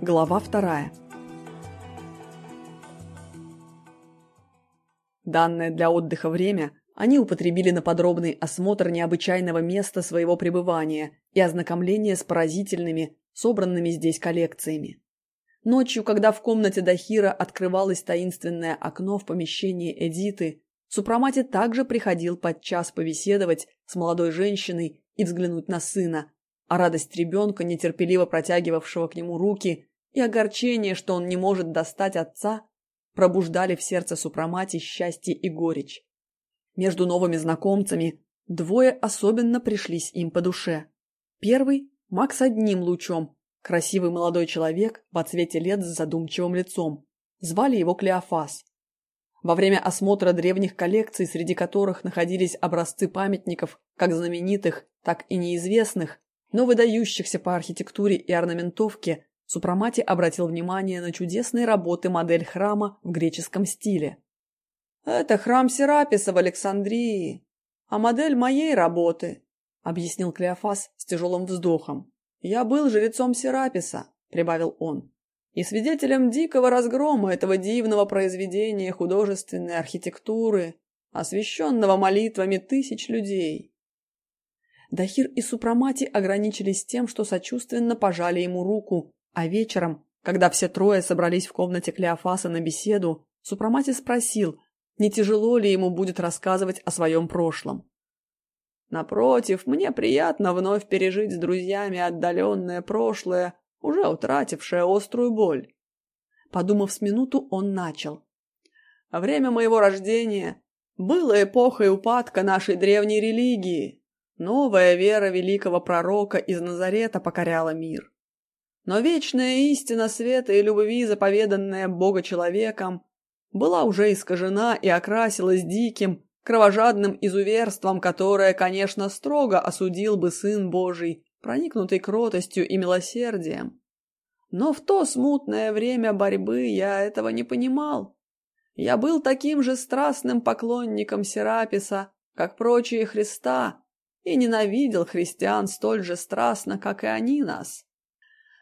Глава вторая. Данное для отдыха время они употребили на подробный осмотр необычайного места своего пребывания и ознакомление с поразительными, собранными здесь коллекциями. Ночью, когда в комнате Дахира открывалось таинственное окно в помещении Эдиты, Супрамати также приходил подчас побеседовать с молодой женщиной и взглянуть на сына, а радость ребенка, нетерпеливо протягивавшего к нему руки, и огорчение, что он не может достать отца, пробуждали в сердце Супрамати счастье и горечь. Между новыми знакомцами двое особенно пришлись им по душе. Первый – Макс одним лучом, красивый молодой человек по цвете лет с задумчивым лицом. Звали его Клеофас. Во время осмотра древних коллекций, среди которых находились образцы памятников, как знаменитых, так и неизвестных, но выдающихся по архитектуре и орнаментовке, Супрамати обратил внимание на чудесные работы модель храма в греческом стиле. «Это храм Сераписа в Александрии, а модель моей работы», — объяснил Клеофас с тяжелым вздохом. «Я был жрецом Сераписа», — прибавил он, «и свидетелем дикого разгрома этого дивного произведения художественной архитектуры, освященного молитвами тысяч людей». Дахир и Супрамати ограничились тем, что сочувственно пожали ему руку, а вечером, когда все трое собрались в комнате Клеофаса на беседу, Супрамати спросил, не тяжело ли ему будет рассказывать о своем прошлом. «Напротив, мне приятно вновь пережить с друзьями отдаленное прошлое, уже утратившее острую боль». Подумав с минуту, он начал. «Время моего рождения было эпохой упадка нашей древней религии. Новая вера великого пророка из Назарета покоряла мир. Но вечная истина света и любви, заповеданная Бога человеком, была уже искажена и окрасилась диким, кровожадным изуверством, которое, конечно, строго осудил бы Сын Божий, проникнутый кротостью и милосердием. Но в то смутное время борьбы я этого не понимал. Я был таким же страстным поклонником Сераписа, как прочие Христа, и ненавидел христиан столь же страстно, как и они нас.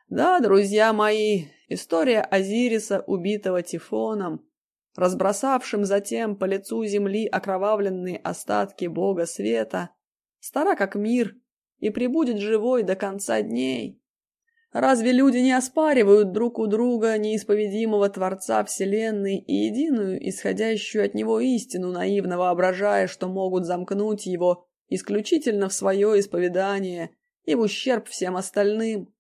Да, друзья мои, история Азириса, убитого Тифоном, разбросавшим затем по лицу земли окровавленные остатки бога света, стара как мир и прибудет живой до конца дней. Разве люди не оспаривают друг у друга неисповедимого Творца Вселенной и единую, исходящую от него истину, наивно воображая, что могут замкнуть его исключительно в свое исповедание и в ущерб всем остальным?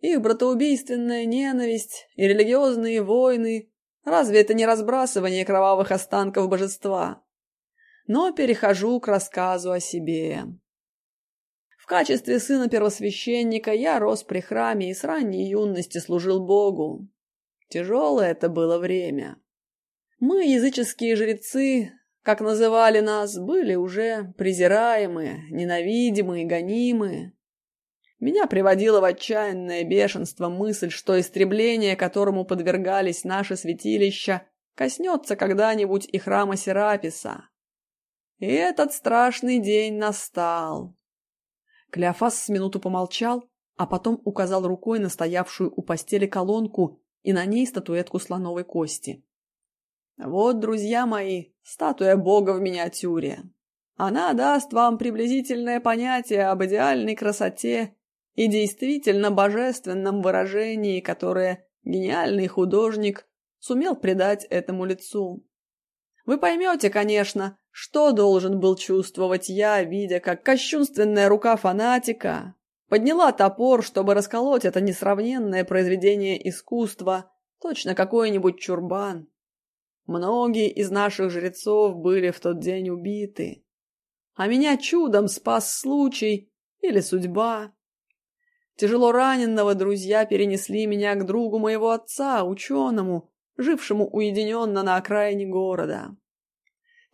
Их братоубийственная ненависть и религиозные войны – разве это не разбрасывание кровавых останков божества? Но перехожу к рассказу о себе. В качестве сына первосвященника я рос при храме и с ранней юности служил Богу. Тяжелое это было время. Мы, языческие жрецы, как называли нас, были уже презираемые, ненавидимые, гонимые. Меня приводило в отчаянное бешенство мысль, что истребление, которому подвергались наши святилища, коснется когда-нибудь и храма Сераписа. И этот страшный день настал. Клеофас с минуту помолчал, а потом указал рукой на стоявшую у постели колонку и на ней статуэтку слоновой кости. «Вот, друзья мои, статуя бога в миниатюре. Она даст вам приблизительное понятие об идеальной красоте и действительно божественном выражении, которое гениальный художник сумел придать этому лицу. Вы поймете, конечно, что должен был чувствовать я, видя, как кощунственная рука фанатика подняла топор, чтобы расколоть это несравненное произведение искусства, точно какой-нибудь чурбан. Многие из наших жрецов были в тот день убиты, а меня чудом спас случай или судьба. Тяжело раненного друзья перенесли меня к другу моего отца, ученому, жившему уединенно на окраине города.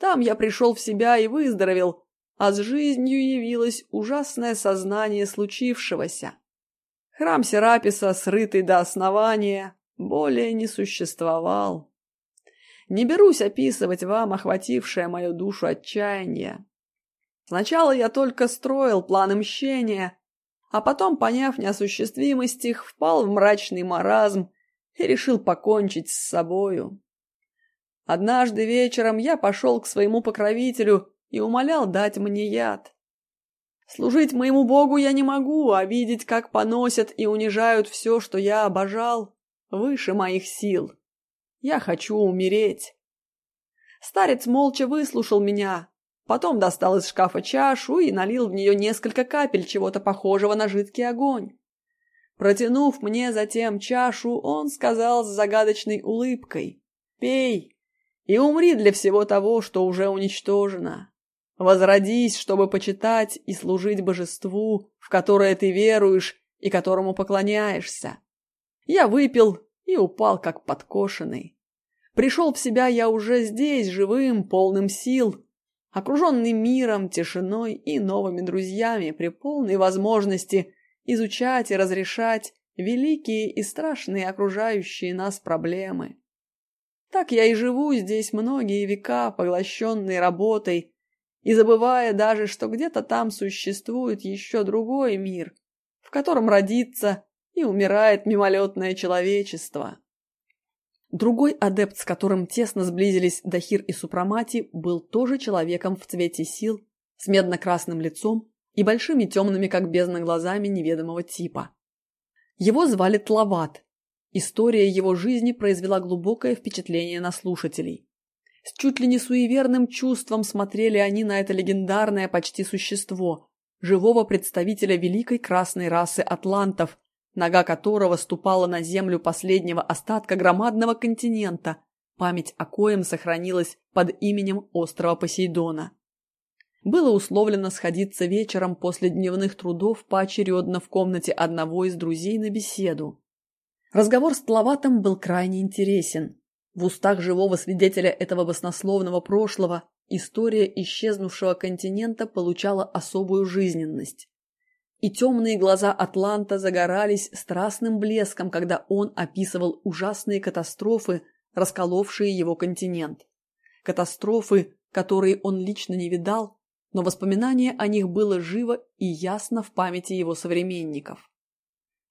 Там я пришел в себя и выздоровел, а с жизнью явилось ужасное сознание случившегося. Храм Сераписа, срытый до основания, более не существовал. Не берусь описывать вам охватившее мою душу отчаяние. Сначала я только строил планы мщения, а потом, поняв неосуществимость их, впал в мрачный маразм и решил покончить с собою. Однажды вечером я пошел к своему покровителю и умолял дать мне яд. Служить моему богу я не могу, а видеть, как поносят и унижают все, что я обожал, выше моих сил. Я хочу умереть. Старец молча выслушал меня, потом достал из шкафа чашу и налил в нее несколько капель чего-то похожего на жидкий огонь. Протянув мне затем чашу, он сказал с загадочной улыбкой «Пей и умри для всего того, что уже уничтожено. Возродись, чтобы почитать и служить божеству, в которое ты веруешь и которому поклоняешься». Я выпил и упал как подкошенный. Пришел в себя я уже здесь, живым, полным сил, окруженный миром, тишиной и новыми друзьями при полной возможности изучать и разрешать великие и страшные окружающие нас проблемы. Так я и живу здесь многие века, поглощенные работой, и забывая даже, что где-то там существует еще другой мир, в котором родится и умирает мимолетное человечество. Другой адепт, с которым тесно сблизились Дахир и Супрамати, был тоже человеком в цвете сил, с медно-красным лицом и большими темными, как бездна, глазами неведомого типа. Его звали Тлават. История его жизни произвела глубокое впечатление на слушателей. С чуть ли не суеверным чувством смотрели они на это легендарное почти существо, живого представителя великой красной расы атлантов, нога которого ступала на землю последнего остатка громадного континента, память о коем сохранилась под именем острова Посейдона. Было условлено сходиться вечером после дневных трудов поочередно в комнате одного из друзей на беседу. Разговор с Тловатом был крайне интересен. В устах живого свидетеля этого баснословного прошлого история исчезнувшего континента получала особую жизненность и темные глаза Атланта загорались страстным блеском, когда он описывал ужасные катастрофы, расколовшие его континент. Катастрофы, которые он лично не видал, но воспоминание о них было живо и ясно в памяти его современников.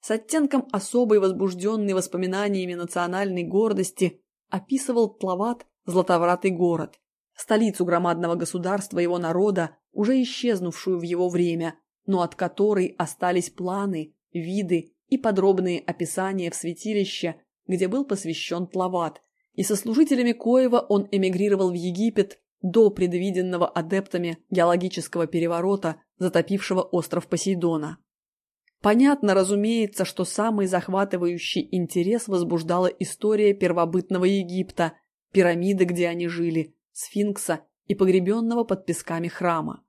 С оттенком особой возбужденной воспоминаниями национальной гордости описывал Тлават Златовратый город, столицу громадного государства его народа, уже исчезнувшую в его время, но от которой остались планы, виды и подробные описания в святилище, где был посвящен Тлават, и со служителями Коева он эмигрировал в Египет до предвиденного адептами геологического переворота, затопившего остров Посейдона. Понятно, разумеется, что самый захватывающий интерес возбуждала история первобытного Египта, пирамиды, где они жили, сфинкса и погребенного под песками храма.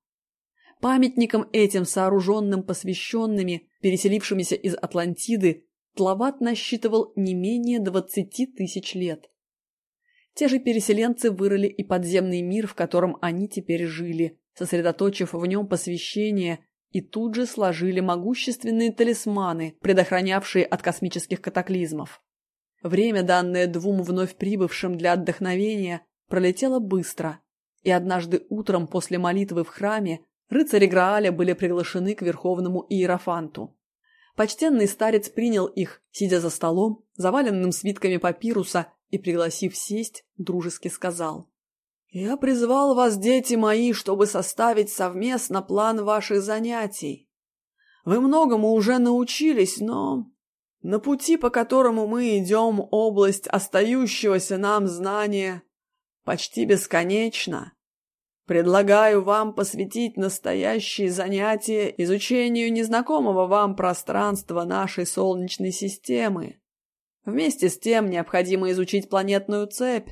Памятником этим, сооруженным посвященными, переселившимися из Атлантиды, Тлават насчитывал не менее двадцати тысяч лет. Те же переселенцы вырыли и подземный мир, в котором они теперь жили, сосредоточив в нем посвящение, и тут же сложили могущественные талисманы, предохранявшие от космических катаклизмов. Время, данное двум вновь прибывшим для отдохновения, пролетело быстро, и однажды утром после молитвы в храме Рыцари Грааля были приглашены к верховному иерофанту. Почтенный старец принял их, сидя за столом, заваленным свитками папируса, и, пригласив сесть, дружески сказал. «Я призвал вас, дети мои, чтобы составить совместно план ваших занятий. Вы многому уже научились, но на пути, по которому мы идем, область остающегося нам знания почти бесконечна. Предлагаю вам посвятить настоящие занятия изучению незнакомого вам пространства нашей Солнечной системы. Вместе с тем необходимо изучить планетную цепь,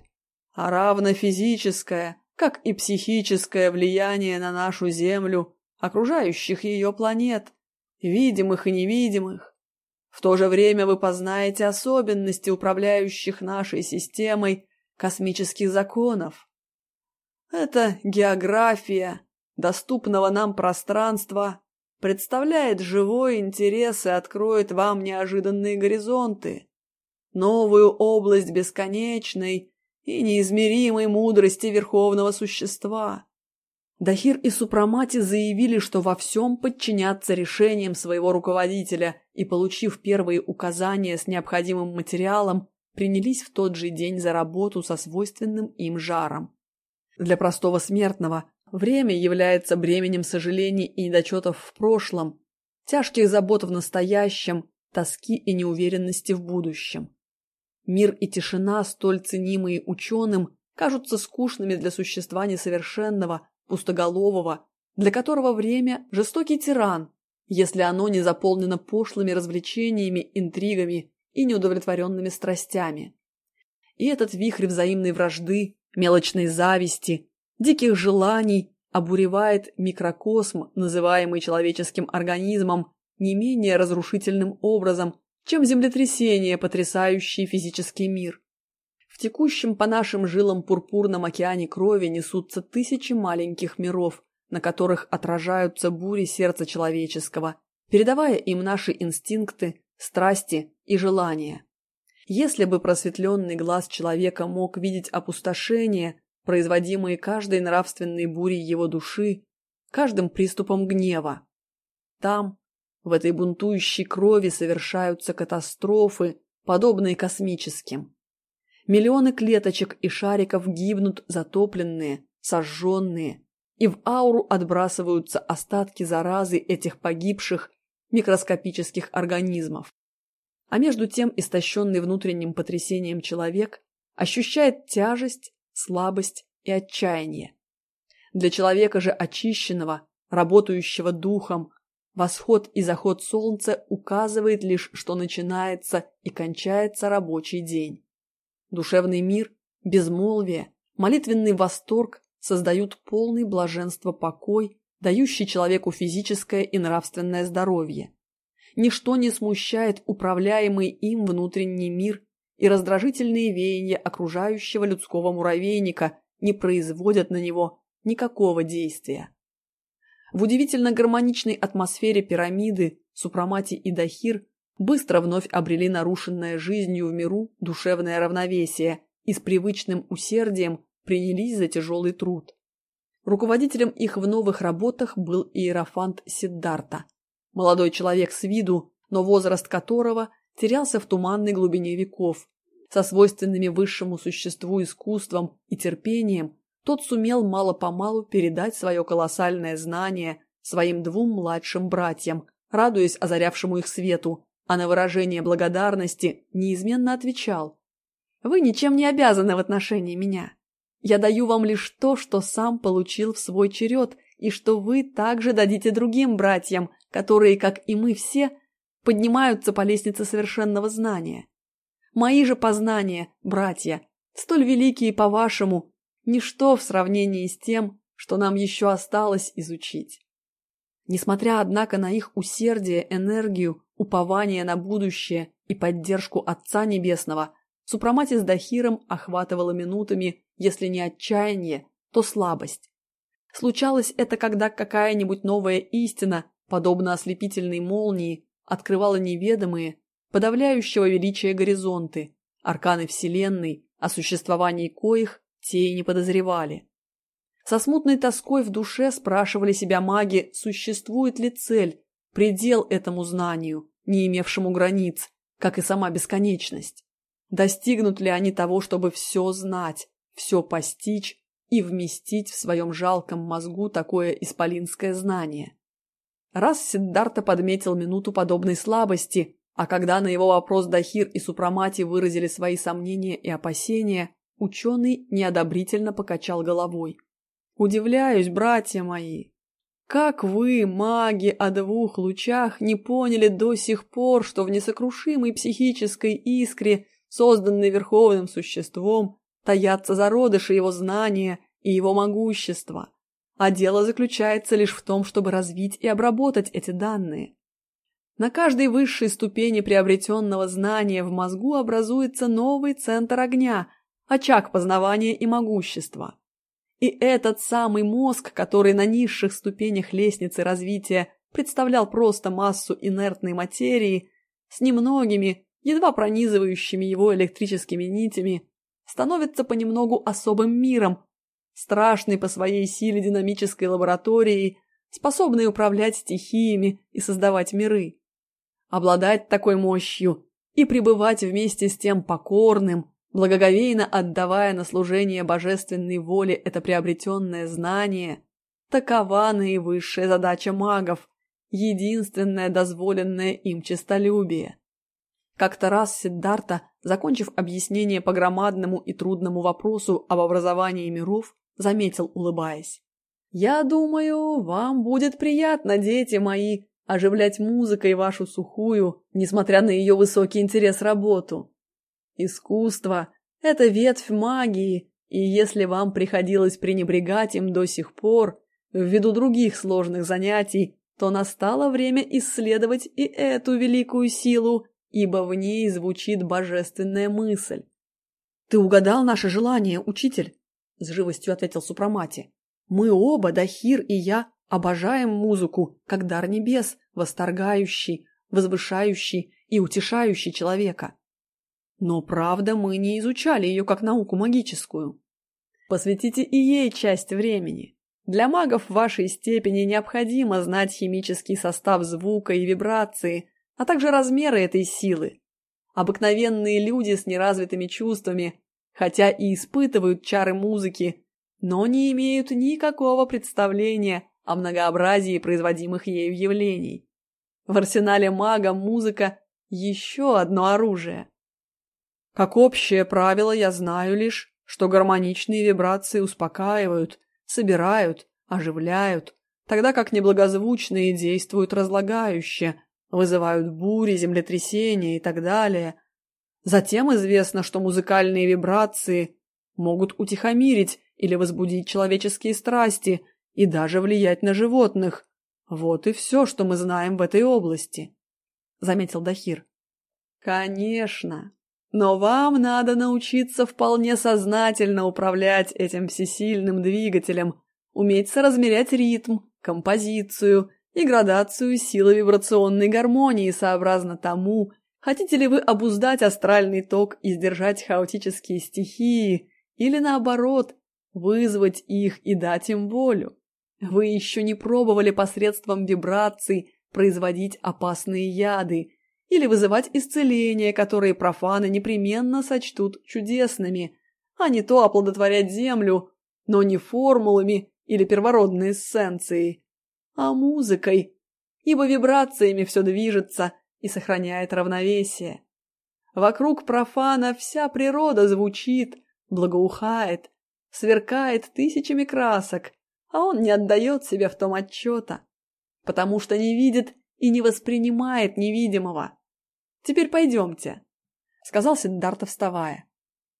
а равно физическое, как и психическое влияние на нашу Землю, окружающих ее планет, видимых и невидимых. В то же время вы познаете особенности управляющих нашей системой космических законов, эта география доступного нам пространства представляет живой интерес и откроет вам неожиданные горизонты, новую область бесконечной и неизмеримой мудрости Верховного Существа. Дахир и Супрамати заявили, что во всем подчинятся решениям своего руководителя и, получив первые указания с необходимым материалом, принялись в тот же день за работу со свойственным им жаром. Для простого смертного время является бременем сожалений и недочетов в прошлом, тяжких забот в настоящем, тоски и неуверенности в будущем. Мир и тишина, столь ценимые ученым, кажутся скучными для существа несовершенного, пустоголового, для которого время – жестокий тиран, если оно не заполнено пошлыми развлечениями, интригами и неудовлетворенными страстями. И этот вихрь взаимной вражды, мелочной зависти, диких желаний обуревает микрокосм, называемый человеческим организмом, не менее разрушительным образом, чем землетрясение, потрясающее физический мир. В текущем по нашим жилам пурпурном океане крови несутся тысячи маленьких миров, на которых отражаются бури сердца человеческого, передавая им наши инстинкты, страсти и желания. Если бы просветленный глаз человека мог видеть опустошение, производимые каждой нравственной бурей его души, каждым приступом гнева. Там, в этой бунтующей крови совершаются катастрофы, подобные космическим. Миллионы клеточек и шариков гибнут затопленные, сожженные, и в ауру отбрасываются остатки заразы этих погибших микроскопических организмов. А между тем истощенный внутренним потрясением человек ощущает тяжесть, слабость и отчаяние. Для человека же очищенного, работающего духом, восход и заход солнца указывает лишь, что начинается и кончается рабочий день. Душевный мир, безмолвие, молитвенный восторг создают полный блаженство покой дающий человеку физическое и нравственное здоровье. Ничто не смущает управляемый им внутренний мир, и раздражительные веяния окружающего людского муравейника не производят на него никакого действия. В удивительно гармоничной атмосфере пирамиды Супрамати и Дахир быстро вновь обрели нарушенное жизнью в миру душевное равновесие и с привычным усердием принялись за тяжелый труд. Руководителем их в новых работах был иерофант Сиддарта, молодой человек с виду, но возраст которого терялся в туманной глубине веков. Со свойственными высшему существу искусством и терпением тот сумел мало-помалу передать свое колоссальное знание своим двум младшим братьям, радуясь озарявшему их свету, а на выражение благодарности неизменно отвечал «Вы ничем не обязаны в отношении меня. Я даю вам лишь то, что сам получил в свой черед, и что вы также дадите другим братьям, которые, как и мы все, поднимаются по лестнице совершенного знания. Мои же познания, братья, столь великие по-вашему, ничто в сравнении с тем, что нам еще осталось изучить. Несмотря, однако, на их усердие, энергию, упование на будущее и поддержку Отца Небесного, Супрамати с Дахиром охватывала минутами если не отчаяние, то слабость. Случалось это, когда какая-нибудь новая истина, подобно ослепительной молнии, открывала неведомые, подавляющего величия горизонты, арканы Вселенной, о существовании коих те и не подозревали. Со смутной тоской в душе спрашивали себя маги, существует ли цель, предел этому знанию, не имевшему границ, как и сама бесконечность. Достигнут ли они того, чтобы все знать, все постичь и вместить в своем жалком мозгу такое исполинское знание. Раз Сиддарта подметил минуту подобной слабости, а когда на его вопрос Дахир и Супрамати выразили свои сомнения и опасения, ученый неодобрительно покачал головой. «Удивляюсь, братья мои, как вы, маги о двух лучах, не поняли до сих пор, что в несокрушимой психической искре, созданной Верховным Существом, таятся зародыши его знания и его могущества, а дело заключается лишь в том, чтобы развить и обработать эти данные. На каждой высшей ступени приобретенного знания в мозгу образуется новый центр огня, очаг познавания и могущества. И этот самый мозг, который на низших ступенях лестницы развития представлял просто массу инертной материи, с немногими, едва пронизывающими его электрическими нитями, становится понемногу особым миром, страшной по своей силе динамической лабораторией, способной управлять стихиями и создавать миры. Обладать такой мощью и пребывать вместе с тем покорным, благоговейно отдавая на служение божественной воле это приобретенное знание, такова наивысшая задача магов, единственное дозволенное им честолюбие. Как-то раз Сиддарта, закончив объяснение по громадному и трудному вопросу об образовании миров, заметил, улыбаясь. «Я думаю, вам будет приятно, дети мои, оживлять музыкой вашу сухую, несмотря на ее высокий интерес работу. Искусство – это ветвь магии, и если вам приходилось пренебрегать им до сих пор, ввиду других сложных занятий, то настало время исследовать и эту великую силу, ибо в ней звучит божественная мысль. «Ты угадал наше желание, учитель?» – с живостью ответил Супрамати. «Мы оба, Дахир и я, обожаем музыку, как дар небес, восторгающий, возвышающий и утешающий человека. Но правда, мы не изучали ее как науку магическую. Посвятите и ей часть времени. Для магов вашей степени необходимо знать химический состав звука и вибрации, а также размеры этой силы. Обыкновенные люди с неразвитыми чувствами, хотя и испытывают чары музыки, но не имеют никакого представления о многообразии производимых ею явлений. В арсенале мага музыка – еще одно оружие. Как общее правило, я знаю лишь, что гармоничные вибрации успокаивают, собирают, оживляют, тогда как неблагозвучные действуют разлагающе, вызывают бури, землетрясения и так далее. Затем известно, что музыкальные вибрации могут утихомирить или возбудить человеческие страсти и даже влиять на животных. Вот и все, что мы знаем в этой области, — заметил Дахир. Конечно, но вам надо научиться вполне сознательно управлять этим всесильным двигателем, уметь соразмерять ритм, композицию и градацию силы вибрационной гармонии сообразно тому, хотите ли вы обуздать астральный ток и сдержать хаотические стихии, или наоборот, вызвать их и дать им волю. Вы еще не пробовали посредством вибраций производить опасные яды, или вызывать исцеления, которые профаны непременно сочтут чудесными, а не то оплодотворять землю, но не формулами или первородной эссенцией, а музыкой, ибо вибрациями все движется и сохраняет равновесие. Вокруг профана вся природа звучит, благоухает, сверкает тысячами красок, а он не отдает себе в том отчета, потому что не видит и не воспринимает невидимого. Теперь пойдемте», — сказал Сиддарта, вставая.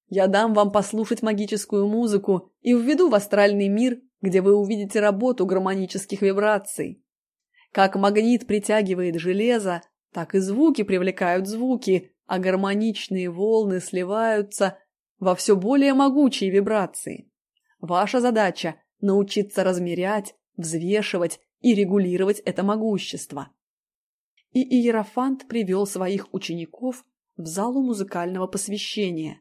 «Я дам вам послушать магическую музыку и введу в астральный мир, где вы увидите работу гармонических вибраций. Как магнит притягивает железо, так и звуки привлекают звуки, а гармоничные волны сливаются во все более могучие вибрации. Ваша задача – научиться размерять, взвешивать и регулировать это могущество и Иерофант привел своих учеников в залу музыкального посвящения.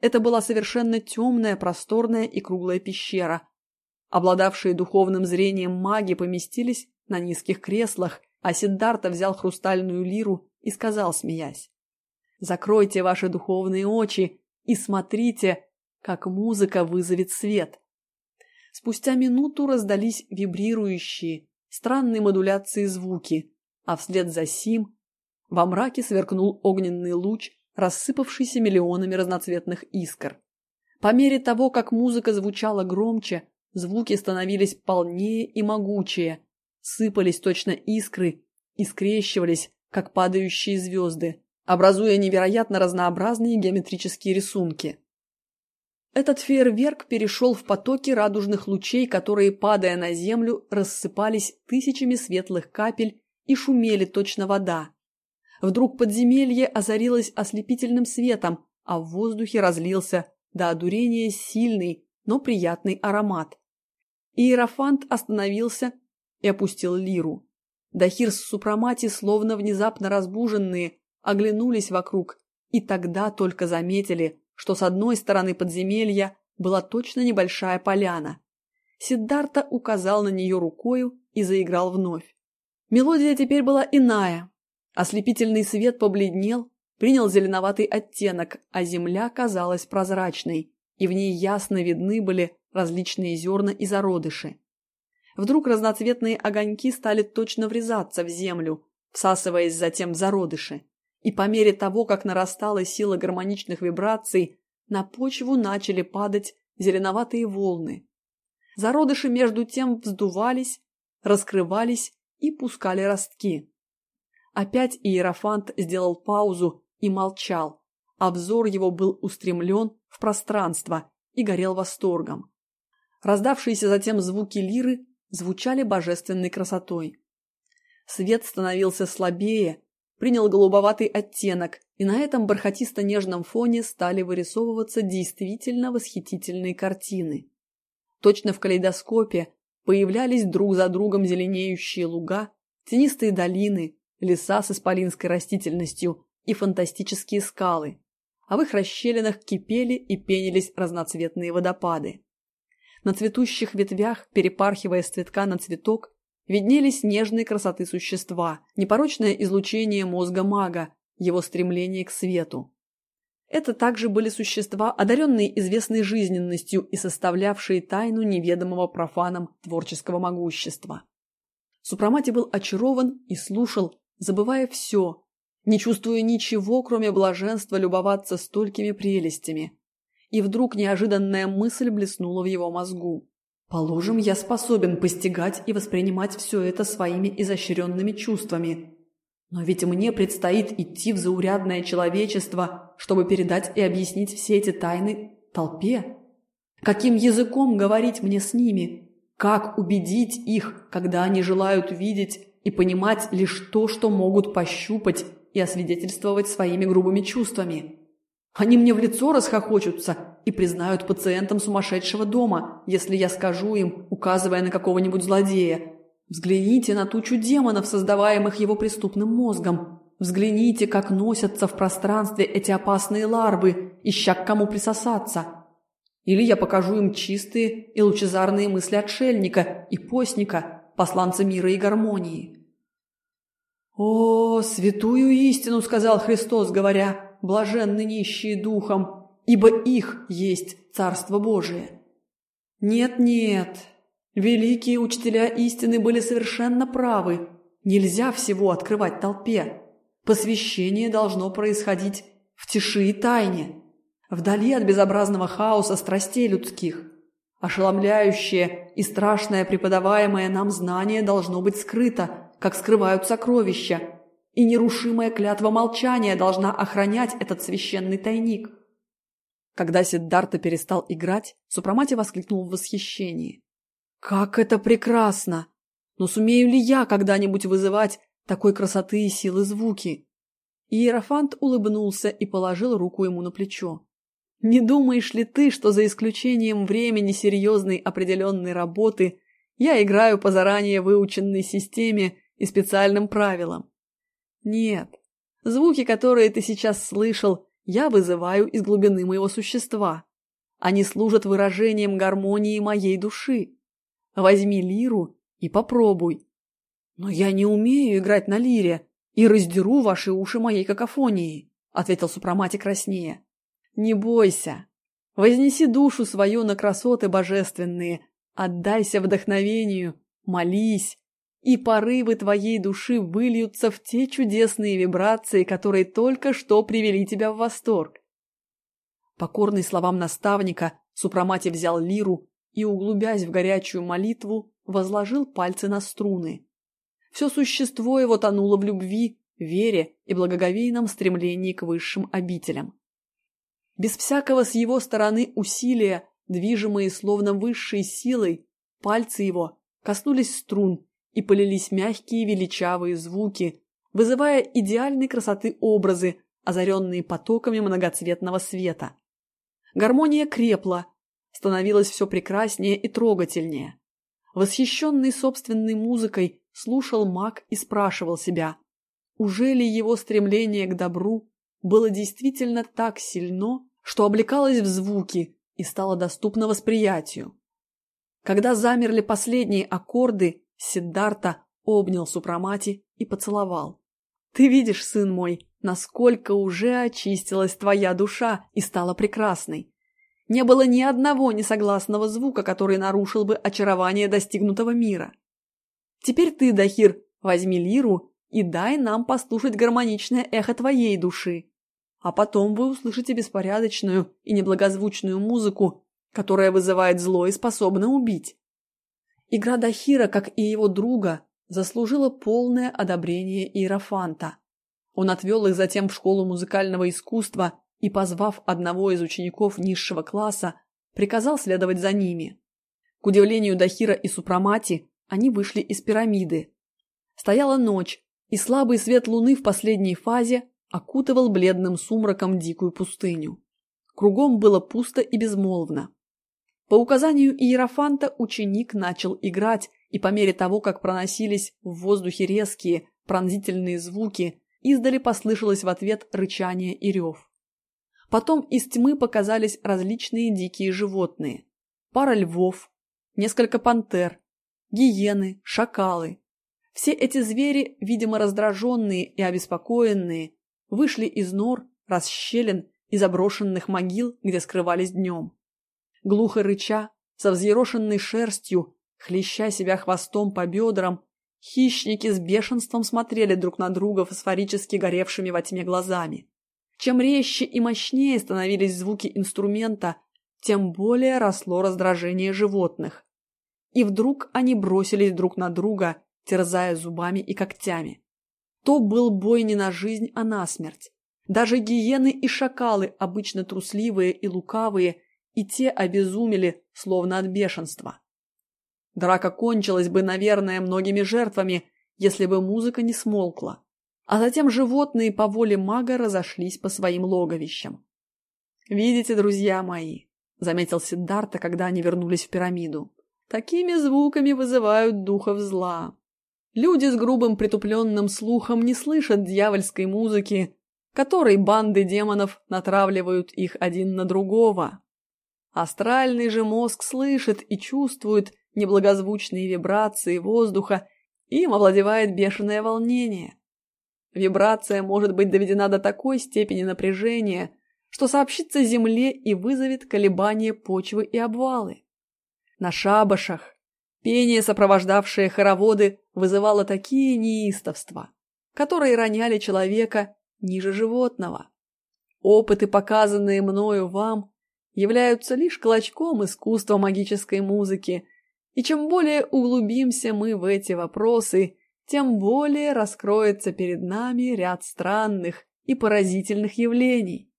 Это была совершенно темная, просторная и круглая пещера. Обладавшие духовным зрением маги поместились на низких креслах, а Сиддарта взял хрустальную лиру и сказал, смеясь, «Закройте ваши духовные очи и смотрите, как музыка вызовет свет». Спустя минуту раздались вибрирующие, странные модуляции звуки – а вслед за сим во мраке сверкнул огненный луч, рассыпавшийся миллионами разноцветных искр. По мере того, как музыка звучала громче, звуки становились полнее и могучее, сыпались точно искры и скрещивались, как падающие звезды, образуя невероятно разнообразные геометрические рисунки. Этот фейерверк перешел в потоки радужных лучей, которые, падая на землю, рассыпались тысячами светлых капель и шумели точно вода. Вдруг подземелье озарилось ослепительным светом, а в воздухе разлился до одурения сильный, но приятный аромат. Иерофант остановился и опустил лиру. Дахир с Супрамати, словно внезапно разбуженные, оглянулись вокруг и тогда только заметили, что с одной стороны подземелья была точно небольшая поляна. Сиддарта указал на нее рукою и заиграл вновь. Мелодия теперь была иная. Ослепительный свет побледнел, принял зеленоватый оттенок, а земля казалась прозрачной, и в ней ясно видны были различные зерна и зародыши. Вдруг разноцветные огоньки стали точно врезаться в землю, всасываясь затем в зародыши. И по мере того, как нарастала сила гармоничных вибраций, на почву начали падать зеленоватые волны. Зародыши между тем вздувались, раскрывались и пускали ростки. Опять Иерофант сделал паузу и молчал. Обзор его был устремлен в пространство и горел восторгом. Раздавшиеся затем звуки лиры звучали божественной красотой. Свет становился слабее, принял голубоватый оттенок, и на этом бархатисто-нежном фоне стали вырисовываться действительно восхитительные картины. Точно в калейдоскопе появлялись друг за другом зеленеющие луга, тенистые долины, леса с исполинской растительностью и фантастические скалы, а в их расщелинах кипели и пенились разноцветные водопады. На цветущих ветвях, перепархивая с цветка на цветок, виднелись нежные красоты существа, непорочное излучение мозга мага, его стремление к свету. Это также были существа, одаренные известной жизненностью и составлявшие тайну неведомого профанам творческого могущества. Супрамати был очарован и слушал, забывая все, не чувствуя ничего, кроме блаженства любоваться столькими прелестями. И вдруг неожиданная мысль блеснула в его мозгу. Положим, я способен постигать и воспринимать все это своими изощренными чувствами. Но ведь мне предстоит идти в заурядное человечество, чтобы передать и объяснить все эти тайны толпе. Каким языком говорить мне с ними? Как убедить их, когда они желают видеть и понимать лишь то, что могут пощупать и освидетельствовать своими грубыми чувствами? Они мне в лицо расхохочутся и признают пациентом сумасшедшего дома, если я скажу им, указывая на какого-нибудь злодея. Взгляните на тучу демонов, создаваемых его преступным мозгом. Взгляните, как носятся в пространстве эти опасные ларвы, ища к кому присосаться. Или я покажу им чистые и лучезарные мысли отшельника и постника, посланца мира и гармонии. «О, святую истину!» — сказал Христос, говоря — блаженны нищие духом, ибо их есть Царство Божие. Нет-нет, великие учителя истины были совершенно правы. Нельзя всего открывать толпе. Посвящение должно происходить в тиши и тайне, вдали от безобразного хаоса страстей людских. Ошеломляющее и страшное преподаваемое нам знание должно быть скрыто, как скрывают сокровища, и нерушимая клятва молчания должна охранять этот священный тайник. Когда Сиддарта перестал играть, Супрамати воскликнул в восхищении. «Как это прекрасно! Но сумею ли я когда-нибудь вызывать такой красоты и силы звуки?» Иерофант улыбнулся и положил руку ему на плечо. «Не думаешь ли ты, что за исключением времени серьезной определенной работы я играю по заранее выученной системе и специальным правилам? Нет. Звуки, которые ты сейчас слышал, я вызываю из глубины моего существа. Они служат выражением гармонии моей души. Возьми лиру и попробуй. Но я не умею играть на лире и раздеру ваши уши моей какофонией, ответил супраматик краснее. Не бойся. Вознеси душу свою на красоты божественные, отдайся вдохновению, молись, и порывы твоей души выльются в те чудесные вибрации, которые только что привели тебя в восторг. Покорный словам наставника, Супрамати взял лиру и, углубясь в горячую молитву, возложил пальцы на струны. Все существо его тонуло в любви, вере и благоговейном стремлении к высшим обителям. Без всякого с его стороны усилия, движимые словно высшей силой, пальцы его коснулись струн и полились мягкие величавые звуки, вызывая идеальной красоты образы, озаренные потоками многоцветного света. Гармония крепла, становилась все прекраснее и трогательнее. Восхищенный собственной музыкой слушал маг и спрашивал себя, уже ли его стремление к добру было действительно так сильно, что облекалось в звуки, и стало доступно восприятию. Когда замерли последние аккорды, Сиддарта обнял Супрамати и поцеловал. «Ты видишь, сын мой, насколько уже очистилась твоя душа и стала прекрасной. Не было ни одного несогласного звука, который нарушил бы очарование достигнутого мира. Теперь ты, Дахир, возьми лиру и дай нам послушать гармоничное эхо твоей души. А потом вы услышите беспорядочную и неблагозвучную музыку, которая вызывает зло и способна убить. Игра Дахира, как и его друга, заслужила полное одобрение Иерофанта. Он отвел их затем в школу музыкального искусства и, позвав одного из учеников низшего класса, приказал следовать за ними. К удивлению Дахира и Супрамати, они вышли из пирамиды. Стояла ночь, и слабый свет луны в последней фазе окутывал бледным сумраком дикую пустыню. Кругом было пусто и безмолвно. По указанию Иерофанта ученик начал играть, и по мере того, как проносились в воздухе резкие, пронзительные звуки, издали послышалось в ответ рычание и рев. Потом из тьмы показались различные дикие животные. Пара львов, несколько пантер, гиены, шакалы. Все эти звери, видимо раздраженные и обеспокоенные, вышли из нор, расщелин и заброшенных могил, где скрывались днем. Глухо рыча, со взъерошенной шерстью, хлеща себя хвостом по бедрам, хищники с бешенством смотрели друг на друга фосфорически горевшими во тьме глазами. Чем резче и мощнее становились звуки инструмента, тем более росло раздражение животных. И вдруг они бросились друг на друга, терзая зубами и когтями. То был бой не на жизнь, а на смерть. Даже гиены и шакалы, обычно трусливые и лукавые, и те обезумели, словно от бешенства. Драка кончилась бы, наверное, многими жертвами, если бы музыка не смолкла. А затем животные по воле мага разошлись по своим логовищам. «Видите, друзья мои», — заметил Сиддарта, когда они вернулись в пирамиду, — «такими звуками вызывают духов зла. Люди с грубым притупленным слухом не слышат дьявольской музыки, которой банды демонов натравливают их один на другого. Астральный же мозг слышит и чувствует неблагозвучные вибрации воздуха, им овладевает бешеное волнение. Вибрация может быть доведена до такой степени напряжения, что сообщится Земле и вызовет колебания почвы и обвалы. На шабашах, Пение, сопровождавшее хороводы, вызывало такие неистовства, которые роняли человека ниже животного. Опыты, показанные мною вам, являются лишь клочком искусства магической музыки, и чем более углубимся мы в эти вопросы, тем более раскроется перед нами ряд странных и поразительных явлений.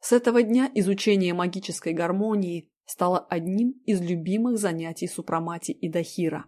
С этого дня изучение магической гармонии стало одним из любимых занятий Супрамати и Дахира.